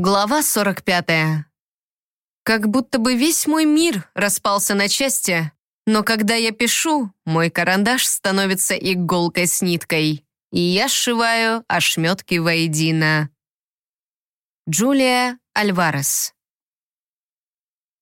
Глава 45. Как будто бы весь мой мир распался на части, но когда я пишу, мой карандаш становится иголкой с ниткой, и я сшиваю ошметки воедино. Джулия Альварес.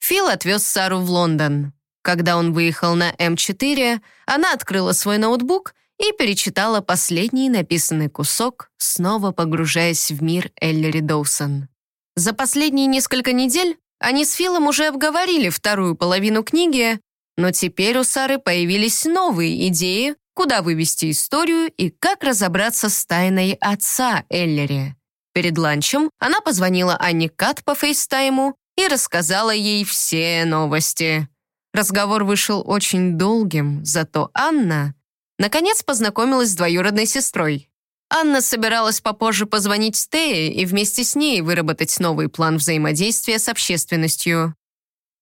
Фил отвез Сару в Лондон. Когда он выехал на М4, она открыла свой ноутбук и перечитала последний написанный кусок, снова погружаясь в мир Эллири Доусон. За последние несколько недель они с Филом уже обговорили вторую половину книги, но теперь у Сары появились новые идеи, куда вывести историю и как разобраться с тайной отца Эллери. Перед ланчем она позвонила Анне Кат по фейстайму и рассказала ей все новости. Разговор вышел очень долгим, зато Анна наконец познакомилась с двоюродной сестрой. Анна собиралась попозже позвонить Стее и вместе с ней выработать новый план взаимодействия с общественностью.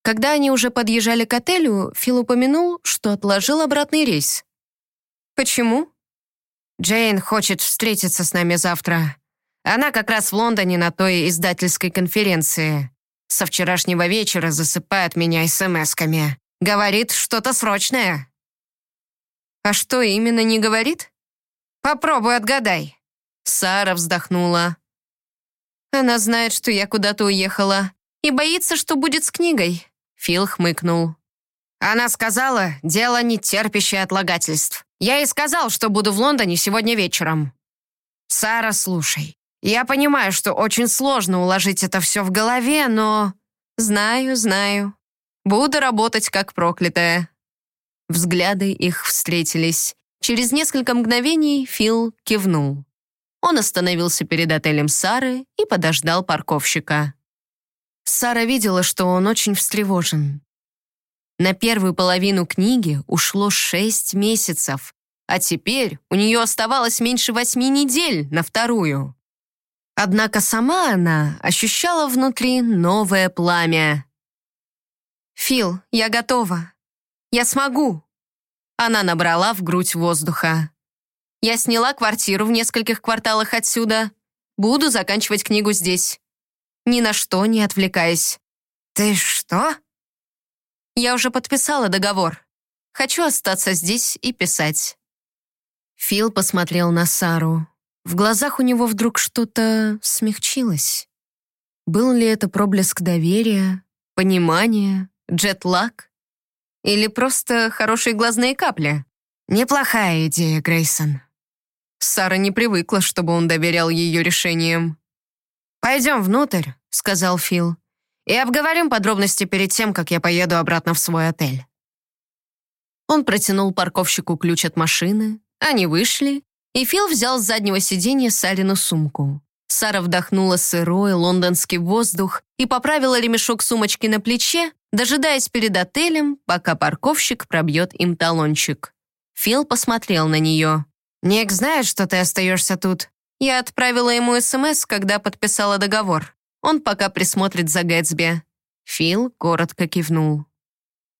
Когда они уже подъезжали к отелю, Фил упомянул, что отложил обратный рейс. «Почему?» «Джейн хочет встретиться с нами завтра. Она как раз в Лондоне на той издательской конференции. Со вчерашнего вечера засыпает меня смс-ками. Говорит, что-то срочное». «А что именно не говорит?» Попробуй отгадай». Сара вздохнула. Она знает, что я куда-то уехала и боится, что будет с книгой. Фил хмыкнул. Она сказала, дело не терпящее отлагательств. Я ей сказал, что буду в Лондоне сегодня вечером. Сара, слушай, я понимаю, что очень сложно уложить это все в голове, но... Знаю, знаю. Буду работать как проклятая. Взгляды их встретились. Через несколько мгновений Фил кивнул. Он остановился перед отелем Сары и подождал парковщика. Сара видела, что он очень встревожен. На первую половину книги ушло шесть месяцев, а теперь у нее оставалось меньше восьми недель на вторую. Однако сама она ощущала внутри новое пламя. «Фил, я готова. Я смогу!» Она набрала в грудь воздуха. «Я сняла квартиру в нескольких кварталах отсюда. Буду заканчивать книгу здесь. Ни на что не отвлекаясь». «Ты что?» «Я уже подписала договор. Хочу остаться здесь и писать». Фил посмотрел на Сару. В глазах у него вдруг что-то смягчилось. Был ли это проблеск доверия, понимания, джетлаг? Или просто хорошие глазные капли? Неплохая идея, Грейсон. Сара не привыкла, чтобы он доверял ее решениям. «Пойдем внутрь», — сказал Фил, «и обговорим подробности перед тем, как я поеду обратно в свой отель». Он протянул парковщику ключ от машины, они вышли, и Фил взял с заднего сиденья Сарину сумку. Сара вдохнула сырой лондонский воздух и поправила ремешок сумочки на плече, дожидаясь перед отелем, пока парковщик пробьет им талончик. Фил посмотрел на нее. «Ник знает, что ты остаешься тут?» Я отправила ему СМС, когда подписала договор. Он пока присмотрит за Гэтсби. Фил коротко кивнул.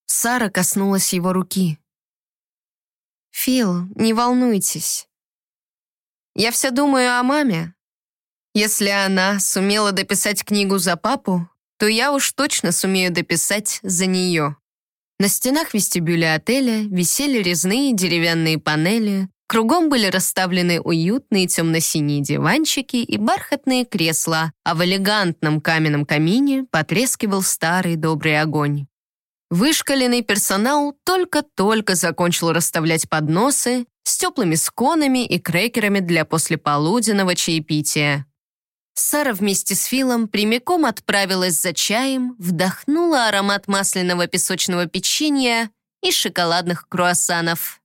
Сара коснулась его руки. «Фил, не волнуйтесь. Я все думаю о маме. Если она сумела дописать книгу за папу, то я уж точно сумею дописать за нее. На стенах вестибюля отеля висели резные деревянные панели, кругом были расставлены уютные темно-синие диванчики и бархатные кресла, а в элегантном каменном камине потрескивал старый добрый огонь. Вышкаленный персонал только-только закончил расставлять подносы с теплыми сконами и крекерами для послеполуденного чаепития. Сара вместе с Филом прямиком отправилась за чаем, вдохнула аромат масляного песочного печенья и шоколадных круассанов.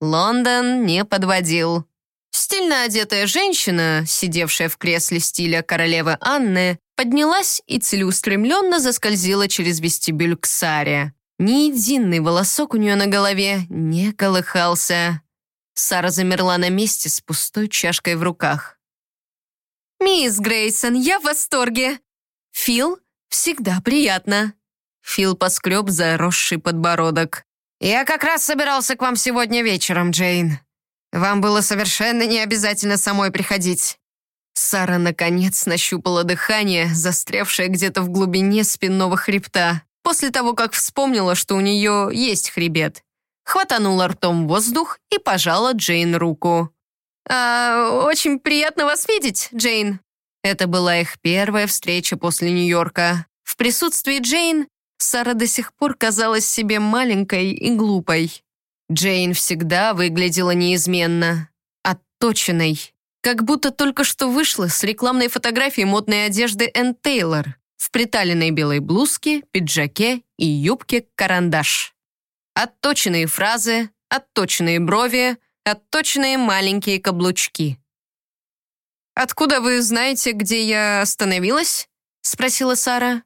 Лондон не подводил. Стильно одетая женщина, сидевшая в кресле стиля королевы Анны, поднялась и целеустремленно заскользила через вестибюль к Саре. Ни единый волосок у нее на голове не колыхался. Сара замерла на месте с пустой чашкой в руках. «Мисс Грейсон, я в восторге!» «Фил, всегда приятно!» Фил поскреб заросший подбородок. «Я как раз собирался к вам сегодня вечером, Джейн. Вам было совершенно не обязательно самой приходить. Сара, наконец, нащупала дыхание, застрявшее где-то в глубине спинного хребта, после того, как вспомнила, что у нее есть хребет. Хватанула ртом воздух и пожала Джейн руку. «А, «Очень приятно вас видеть, Джейн». Это была их первая встреча после Нью-Йорка. В присутствии Джейн Сара до сих пор казалась себе маленькой и глупой. Джейн всегда выглядела неизменно, отточенной, как будто только что вышла с рекламной фотографией модной одежды Энн Тейлор в приталенной белой блузке, пиджаке и юбке карандаш. Отточенные фразы, отточенные брови, отточенные маленькие каблучки. «Откуда вы знаете, где я остановилась?» — спросила Сара.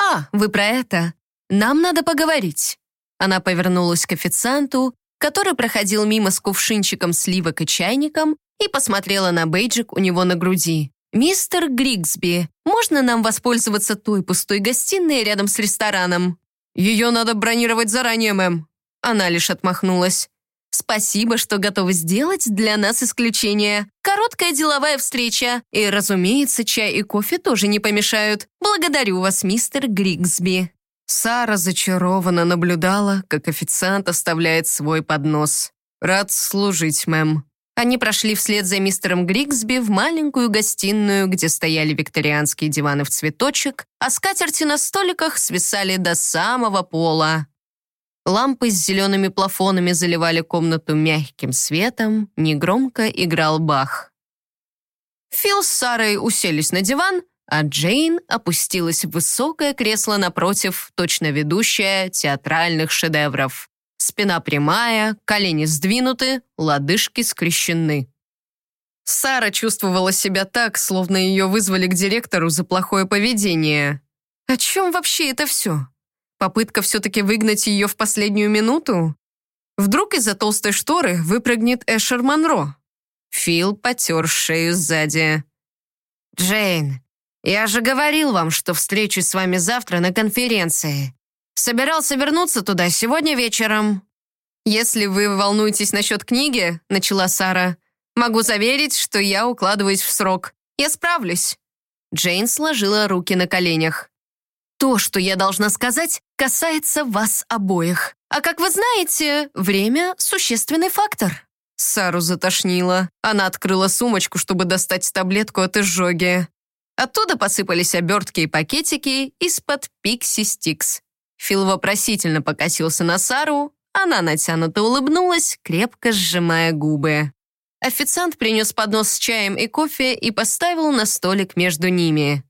«А, вы про это? Нам надо поговорить». Она повернулась к официанту, который проходил мимо с кувшинчиком сливок и чайником, и посмотрела на бейджик у него на груди. «Мистер Григсби, можно нам воспользоваться той пустой гостиной рядом с рестораном?» «Ее надо бронировать заранее, мэм». Она лишь отмахнулась. «Спасибо, что готовы сделать для нас исключение. Короткая деловая встреча. И, разумеется, чай и кофе тоже не помешают. Благодарю вас, мистер Григсби». Сара зачарованно наблюдала, как официант оставляет свой поднос. «Рад служить, мэм». Они прошли вслед за мистером Григсби в маленькую гостиную, где стояли викторианские диваны в цветочек, а скатерти на столиках свисали до самого пола. Лампы с зелеными плафонами заливали комнату мягким светом, негромко играл Бах. Фил с Сарой уселись на диван, а Джейн опустилась в высокое кресло напротив, точно ведущая театральных шедевров. Спина прямая, колени сдвинуты, лодыжки скрещены. Сара чувствовала себя так, словно ее вызвали к директору за плохое поведение. О чем вообще это все? Попытка все-таки выгнать ее в последнюю минуту? Вдруг из-за толстой шторы выпрыгнет Эшер Монро? Фил потер шею сзади. «Джейн, я же говорил вам, что встречусь с вами завтра на конференции. Собирался вернуться туда сегодня вечером». «Если вы волнуетесь насчет книги», — начала Сара, «могу заверить, что я укладываюсь в срок. Я справлюсь». Джейн сложила руки на коленях. «То, что я должна сказать, касается вас обоих. А как вы знаете, время — существенный фактор». Сару затошнило. Она открыла сумочку, чтобы достать таблетку от изжоги. Оттуда посыпались обертки и пакетики из-под Пикси Стикс. Фил вопросительно покосился на Сару, она натянуто улыбнулась, крепко сжимая губы. Официант принес поднос с чаем и кофе и поставил на столик между ними.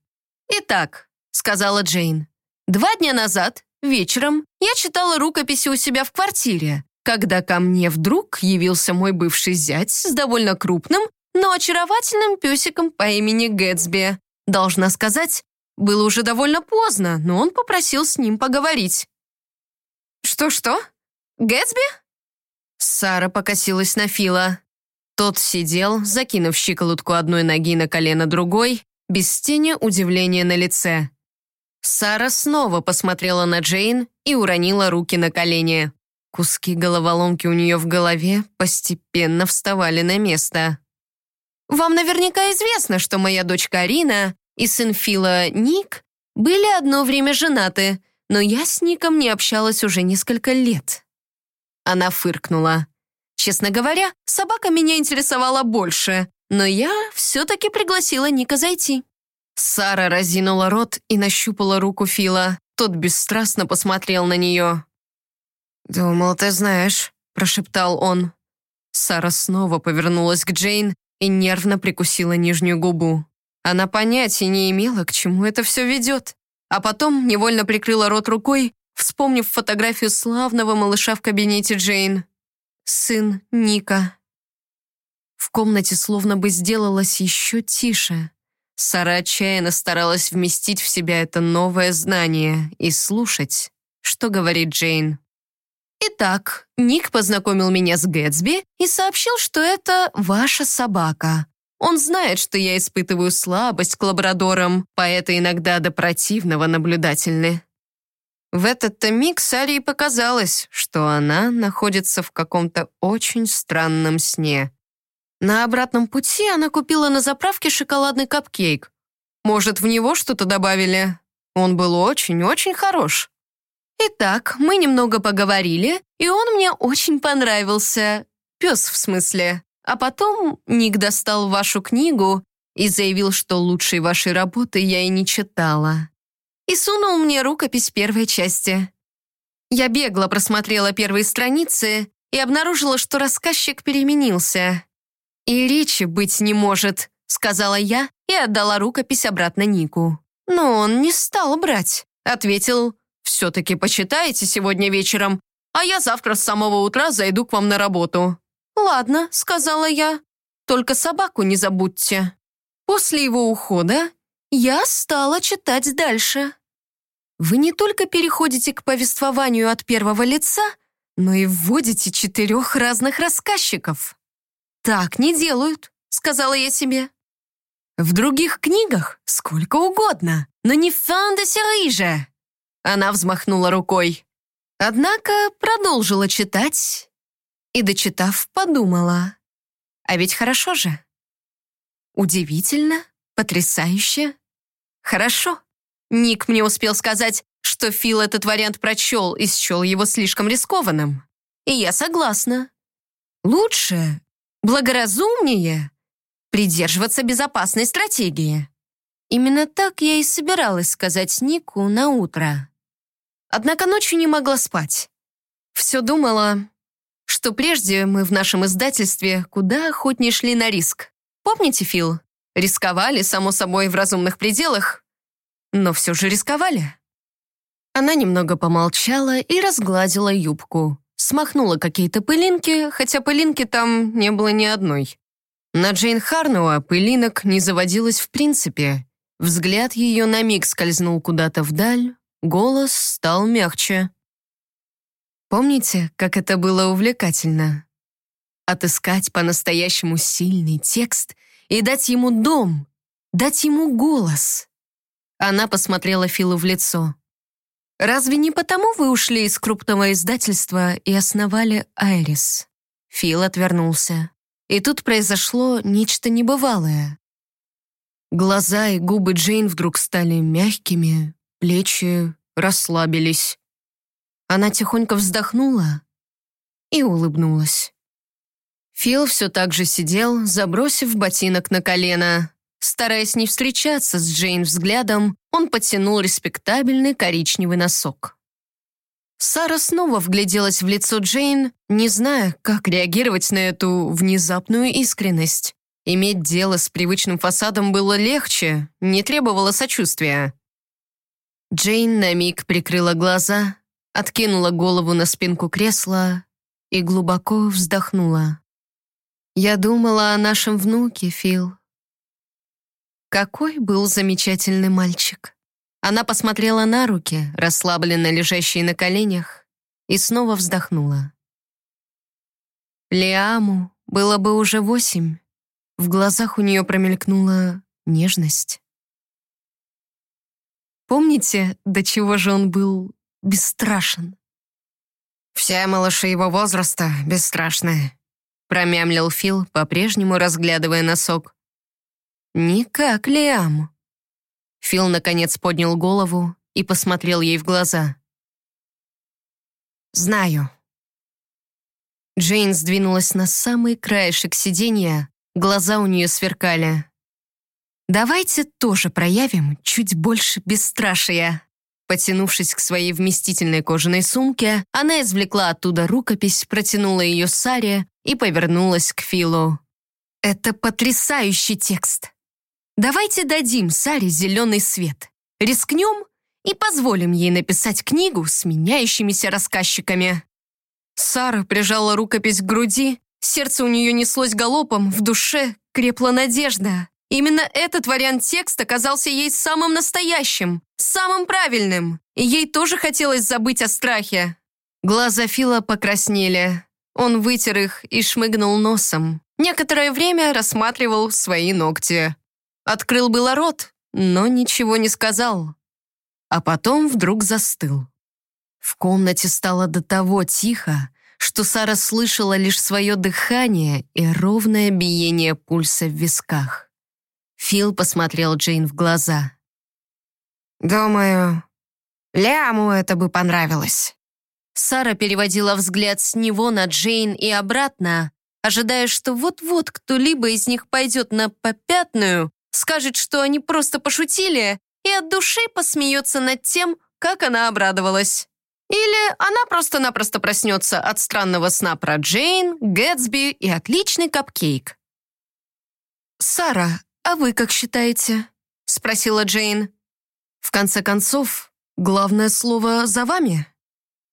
«Итак», — сказала Джейн, «два дня назад, вечером, я читала рукописи у себя в квартире, когда ко мне вдруг явился мой бывший зять с довольно крупным, но очаровательным песиком по имени Гэтсби. Должна сказать, было уже довольно поздно, но он попросил с ним поговорить. «Что-что? Гэтсби?» Сара покосилась на Фила. Тот сидел, закинув щиколотку одной ноги на колено другой, без тени удивления на лице. Сара снова посмотрела на Джейн и уронила руки на колени. Куски головоломки у нее в голове постепенно вставали на место. «Вам наверняка известно, что моя дочка Арина и сын Фила Ник были одно время женаты, но я с Ником не общалась уже несколько лет. Она фыркнула. Честно говоря, собака меня интересовала больше, но я все-таки пригласила Ника зайти. Сара разинула рот и нащупала руку Фила. Тот бесстрастно посмотрел на нее. «Думал, ты знаешь», — прошептал он. Сара снова повернулась к Джейн и нервно прикусила нижнюю губу. Она понятия не имела, к чему это все ведет. А потом невольно прикрыла рот рукой, вспомнив фотографию славного малыша в кабинете Джейн. Сын Ника. В комнате словно бы сделалось еще тише. Сара отчаянно старалась вместить в себя это новое знание и слушать, что говорит Джейн. Итак, Ник познакомил меня с Гэтсби и сообщил, что это ваша собака. Он знает, что я испытываю слабость к лабрадорам, поэты иногда до противного наблюдательны. В этот-то миг Сарии показалось, что она находится в каком-то очень странном сне. На обратном пути она купила на заправке шоколадный капкейк. Может, в него что-то добавили? Он был очень-очень хорош. Итак, мы немного поговорили, и он мне очень понравился. Пес, в смысле. А потом Ник достал вашу книгу и заявил, что лучшей вашей работы я и не читала. И сунул мне рукопись первой части. Я бегло просмотрела первые страницы и обнаружила, что рассказчик переменился. «И речи быть не может», — сказала я и отдала рукопись обратно Нику. Но он не стал брать. Ответил, «Все-таки почитаете сегодня вечером, а я завтра с самого утра зайду к вам на работу». «Ладно», — сказала я, «только собаку не забудьте». После его ухода я стала читать дальше. Вы не только переходите к повествованию от первого лица, но и вводите четырех разных рассказчиков. «Так не делают», — сказала я себе. «В других книгах сколько угодно, но не в фантасии же!» Она взмахнула рукой. Однако продолжила читать и, дочитав, подумала. А ведь хорошо же. Удивительно, потрясающе. Хорошо. Ник мне успел сказать, что Фил этот вариант прочел и счел его слишком рискованным. И я согласна. Лучше благоразумнее придерживаться безопасной стратегии. Именно так я и собиралась сказать Нику на утро. Однако ночью не могла спать. Все думала, что прежде мы в нашем издательстве куда охотнее шли на риск. Помните, Фил? Рисковали, само собой, в разумных пределах, но все же рисковали. Она немного помолчала и разгладила юбку смахнула какие-то пылинки, хотя пылинки там не было ни одной. На Джейн Харнуа пылинок не заводилось в принципе. Взгляд ее на миг скользнул куда-то вдаль, голос стал мягче. Помните, как это было увлекательно? Отыскать по-настоящему сильный текст и дать ему дом, дать ему голос. Она посмотрела Филу в лицо. «Разве не потому вы ушли из крупного издательства и основали «Айрис»?» Фил отвернулся. И тут произошло нечто небывалое. Глаза и губы Джейн вдруг стали мягкими, плечи расслабились. Она тихонько вздохнула и улыбнулась. Фил все так же сидел, забросив ботинок на колено. Стараясь не встречаться с Джейн взглядом, он подтянул респектабельный коричневый носок. Сара снова вгляделась в лицо Джейн, не зная, как реагировать на эту внезапную искренность. Иметь дело с привычным фасадом было легче, не требовало сочувствия. Джейн на миг прикрыла глаза, откинула голову на спинку кресла и глубоко вздохнула. «Я думала о нашем внуке, Фил. Какой был замечательный мальчик. Она посмотрела на руки, расслабленно лежащие на коленях, и снова вздохнула. Лиаму было бы уже восемь. В глазах у нее промелькнула нежность. Помните, до чего же он был бесстрашен? «Все малыши его возраста бесстрашные», промямлил Фил, по-прежнему разглядывая носок. «Никак, Лиам». Фил, наконец, поднял голову и посмотрел ей в глаза. «Знаю». Джейн сдвинулась на самый краешек сиденья, глаза у нее сверкали. «Давайте тоже проявим чуть больше бесстрашия». Потянувшись к своей вместительной кожаной сумке, она извлекла оттуда рукопись, протянула ее Саре и повернулась к Филу. «Это потрясающий текст. Давайте дадим Саре зеленый свет. Рискнем и позволим ей написать книгу с меняющимися рассказчиками. Сара прижала рукопись к груди, сердце у нее неслось галопом, в душе крепла надежда. Именно этот вариант текста казался ей самым настоящим, самым правильным, и ей тоже хотелось забыть о страхе. Глаза Фила покраснели. Он вытер их и шмыгнул носом. Некоторое время рассматривал свои ногти. Открыл было рот, но ничего не сказал. А потом вдруг застыл. В комнате стало до того тихо, что Сара слышала лишь свое дыхание и ровное биение пульса в висках. Фил посмотрел Джейн в глаза. «Думаю, Ляму это бы понравилось». Сара переводила взгляд с него на Джейн и обратно, ожидая, что вот-вот кто-либо из них пойдет на попятную, скажет, что они просто пошутили, и от души посмеется над тем, как она обрадовалась. Или она просто-напросто проснется от странного сна про Джейн, Гэтсби и отличный капкейк. «Сара, а вы как считаете?» — спросила Джейн. «В конце концов, главное слово за вами?»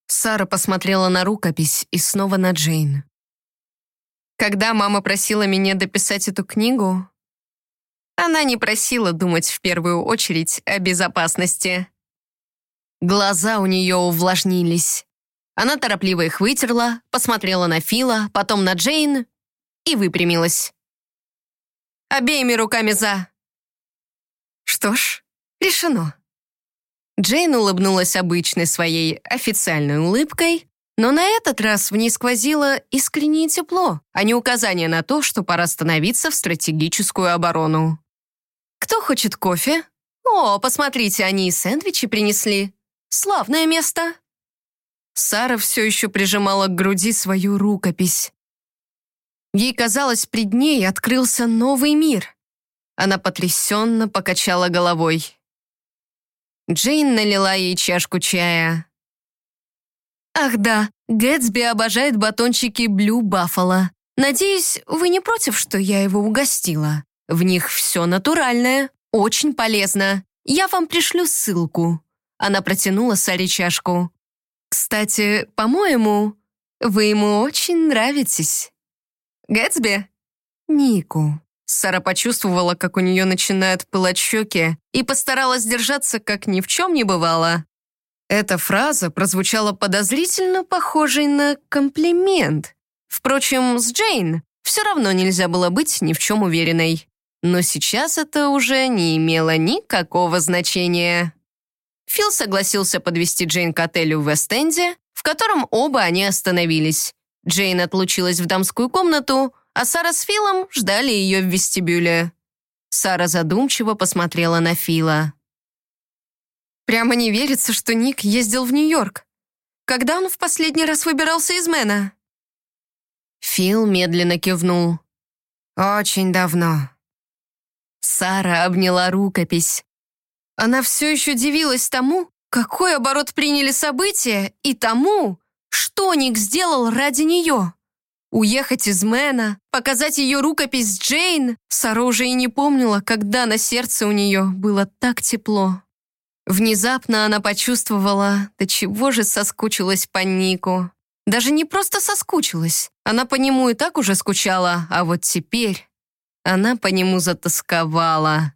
Сара посмотрела на рукопись и снова на Джейн. Когда мама просила меня дописать эту книгу, она не просила думать в первую очередь о безопасности. Глаза у нее увлажнились. Она торопливо их вытерла, посмотрела на Фила, потом на Джейн и выпрямилась. Обеими руками за. Что ж, решено. Джейн улыбнулась обычной своей официальной улыбкой, но на этот раз в ней сквозило искреннее тепло, а не указание на то, что пора становиться в стратегическую оборону. «Кто хочет кофе?» «О, посмотрите, они и сэндвичи принесли. Славное место!» Сара все еще прижимала к груди свою рукопись. Ей казалось, пред ней открылся новый мир. Она потрясенно покачала головой. Джейн налила ей чашку чая. «Ах да, Гэтсби обожает батончики Блю Баффало. Надеюсь, вы не против, что я его угостила? В них все натуральное, очень полезно. Я вам пришлю ссылку». Она протянула Саре чашку. «Кстати, по-моему, вы ему очень нравитесь». «Гэтсби?» «Нику». Сара почувствовала, как у нее начинают пылать щеки, и постаралась держаться, как ни в чем не бывало. Эта фраза прозвучала подозрительно похожей на комплимент. Впрочем, с Джейн все равно нельзя было быть ни в чем уверенной. Но сейчас это уже не имело никакого значения. Фил согласился подвести Джейн к отелю в Вест-Энде, в котором оба они остановились. Джейн отлучилась в дамскую комнату, а Сара с Филом ждали ее в вестибюле. Сара задумчиво посмотрела на Фила. Прямо не верится, что Ник ездил в Нью-Йорк. Когда он в последний раз выбирался из Мэна? Фил медленно кивнул. «Очень давно». Сара обняла рукопись. Она все еще дивилась тому, какой оборот приняли события, и тому, что Ник сделал ради нее. Уехать из Мэна, показать ее рукопись Джейн, Сара уже и не помнила, когда на сердце у нее было так тепло. Внезапно она почувствовала, до чего же соскучилась по Нику. Даже не просто соскучилась, она по нему и так уже скучала, а вот теперь она по нему затасковала.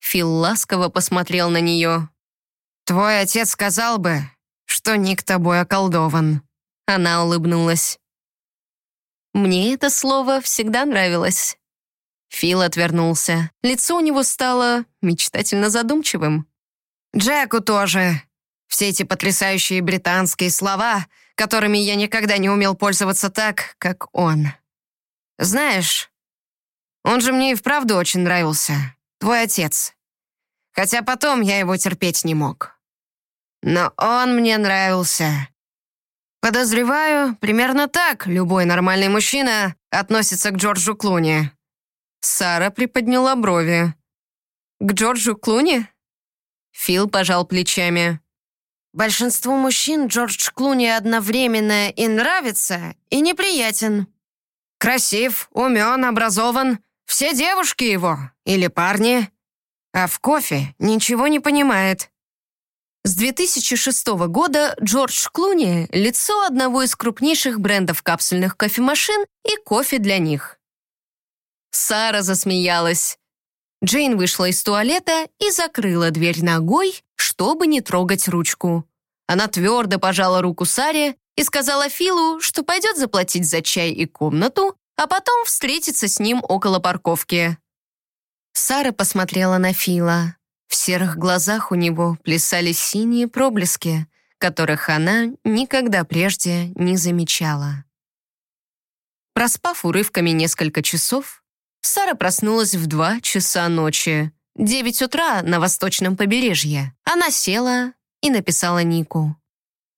Фил ласково посмотрел на нее. «Твой отец сказал бы, что Ник тобой околдован». Она улыбнулась. Мне это слово всегда нравилось. Фил отвернулся. Лицо у него стало мечтательно задумчивым. Джеку тоже. Все эти потрясающие британские слова, которыми я никогда не умел пользоваться так, как он. Знаешь, он же мне и вправду очень нравился. Твой отец. Хотя потом я его терпеть не мог. Но он мне нравился. Подозреваю, примерно так любой нормальный мужчина относится к Джорджу Клуни. Сара приподняла брови. К Джорджу Клуни? Фил пожал плечами. Большинству мужчин Джордж Клуни одновременно и нравится, и неприятен. Красив, умен, образован. Все девушки его, или парни. А в кофе ничего не понимает. С 2006 года Джордж Клуни – лицо одного из крупнейших брендов капсульных кофемашин и кофе для них. Сара засмеялась. Джейн вышла из туалета и закрыла дверь ногой, чтобы не трогать ручку. Она твердо пожала руку Саре и сказала Филу, что пойдет заплатить за чай и комнату, а потом встретиться с ним около парковки. Сара посмотрела на Фила. В серых глазах у него плясали синие проблески, которых она никогда прежде не замечала. Проспав урывками несколько часов, Сара проснулась в два часа ночи, 9 утра на восточном побережье. Она села и написала Нику.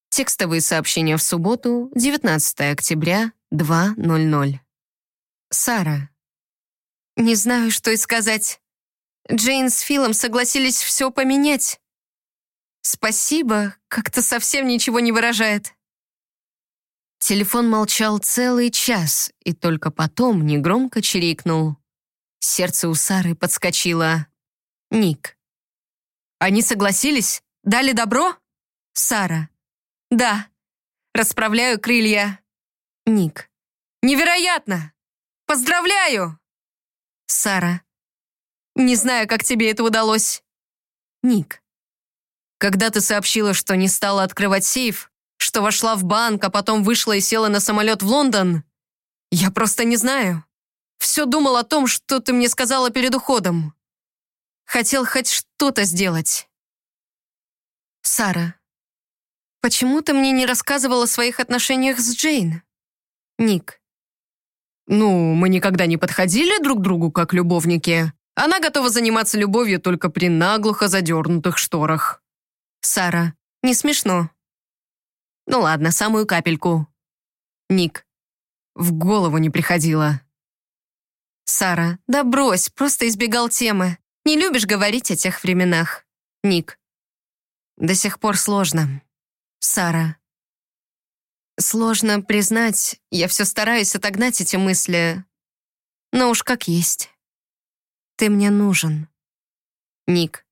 Текстовые сообщения в субботу, 19 октября, 2.00. Сара. Не знаю, что и сказать. Джейн с Филом согласились все поменять. Спасибо, как-то совсем ничего не выражает. Телефон молчал целый час и только потом негромко чирикнул. Сердце у Сары подскочило. Ник. «Они согласились? Дали добро?» Сара. «Да. Расправляю крылья». Ник. «Невероятно! Поздравляю!» Сара. «Не знаю, как тебе это удалось». Ник. «Когда ты сообщила, что не стала открывать сейф, что вошла в банк, а потом вышла и села на самолет в Лондон, я просто не знаю. Все думал о том, что ты мне сказала перед уходом. Хотел хоть что-то сделать. Сара. Почему ты мне не рассказывала о своих отношениях с Джейн? Ник. Ну, мы никогда не подходили друг к другу как любовники. Она готова заниматься любовью только при наглухо задернутых шторах. Сара. Не смешно. Ну ладно, самую капельку. Ник. В голову не приходило. Сара. Да брось, просто избегал темы. Не любишь говорить о тех временах. Ник. До сих пор сложно. Сара. Сложно признать, я все стараюсь отогнать эти мысли. Но уж как есть. Ты мне нужен. Ник.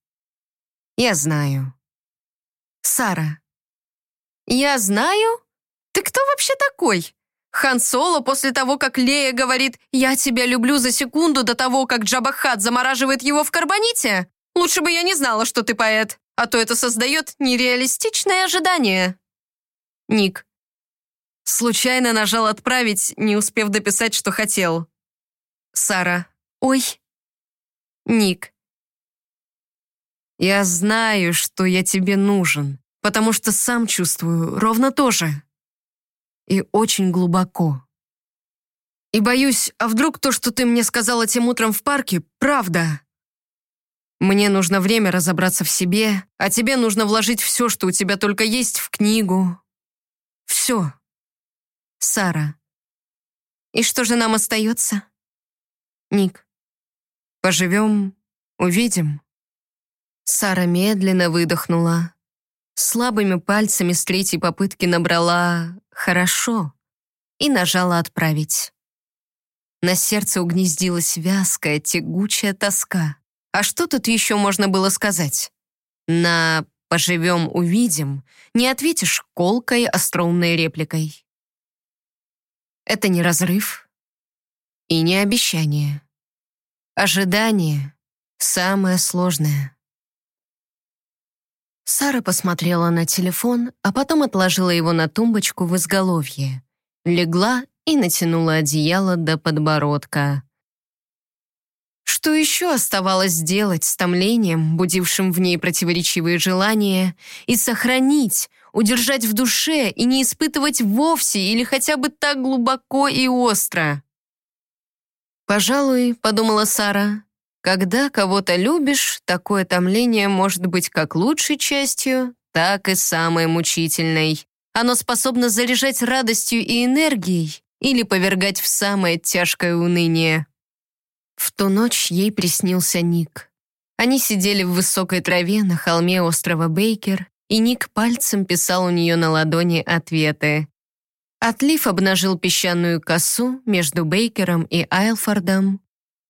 Я знаю. Сара. Я знаю? Ты кто вообще такой? Хан Соло после того, как Лея говорит «Я тебя люблю» за секунду до того, как Джабахат замораживает его в карбоните? Лучше бы я не знала, что ты поэт, а то это создает нереалистичное ожидание. Ник. Случайно нажал «Отправить», не успев дописать, что хотел. Сара. Ой. Ник. Я знаю, что я тебе нужен, потому что сам чувствую ровно то же и очень глубоко. И боюсь, а вдруг то, что ты мне сказала тем утром в парке, правда? Мне нужно время разобраться в себе, а тебе нужно вложить все, что у тебя только есть, в книгу. Все. Сара. И что же нам остается? Ник. Поживем, увидим. Сара медленно выдохнула. Слабыми пальцами с третьей попытки набрала «хорошо» и нажала «отправить». На сердце угнездилась вязкая, тягучая тоска. А что тут еще можно было сказать? На «поживем, увидим» не ответишь колкой, остроумной репликой. Это не разрыв и не обещание. Ожидание — самое сложное. Сара посмотрела на телефон, а потом отложила его на тумбочку в изголовье. Легла и натянула одеяло до подбородка. Что еще оставалось сделать с томлением, будившим в ней противоречивые желания, и сохранить, удержать в душе и не испытывать вовсе или хотя бы так глубоко и остро? «Пожалуй», — подумала Сара, когда кого-то любишь, такое томление может быть как лучшей частью, так и самой мучительной. Оно способно заряжать радостью и энергией или повергать в самое тяжкое уныние. В ту ночь ей приснился Ник. Они сидели в высокой траве на холме острова Бейкер, и Ник пальцем писал у нее на ладони ответы. Отлив обнажил песчаную косу между Бейкером и Айлфордом,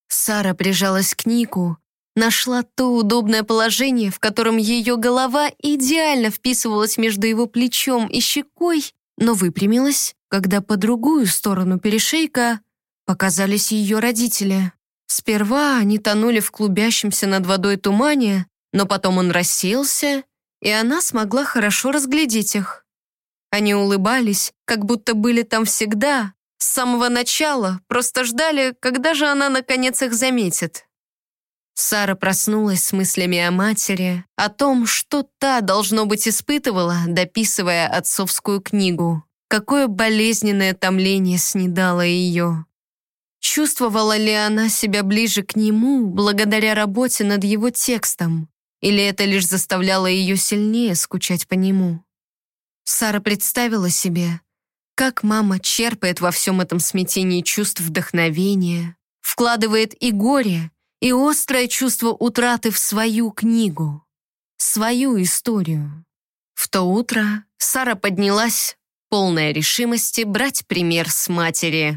Сара прижалась к Нику, нашла то удобное положение, в котором ее голова идеально вписывалась между его плечом и щекой, но выпрямилась, когда по другую сторону перешейка показались ее родители. Сперва они тонули в клубящемся над водой тумане, но потом он рассеялся, и она смогла хорошо разглядеть их. Они улыбались, как будто были там всегда, с самого начала, просто ждали, когда же она наконец их заметит. Сара проснулась с мыслями о матери, о том, что та, должно быть, испытывала, дописывая отцовскую книгу. Какое болезненное томление снедало ее. Чувствовала ли она себя ближе к нему благодаря работе над его текстом? Или это лишь заставляло ее сильнее скучать по нему? Сара представила себе, как мама черпает во всем этом смятении чувств вдохновения, вкладывает и горе, и острое чувство утраты в свою книгу, свою историю. В то утро Сара поднялась, полная решимости брать пример с матери.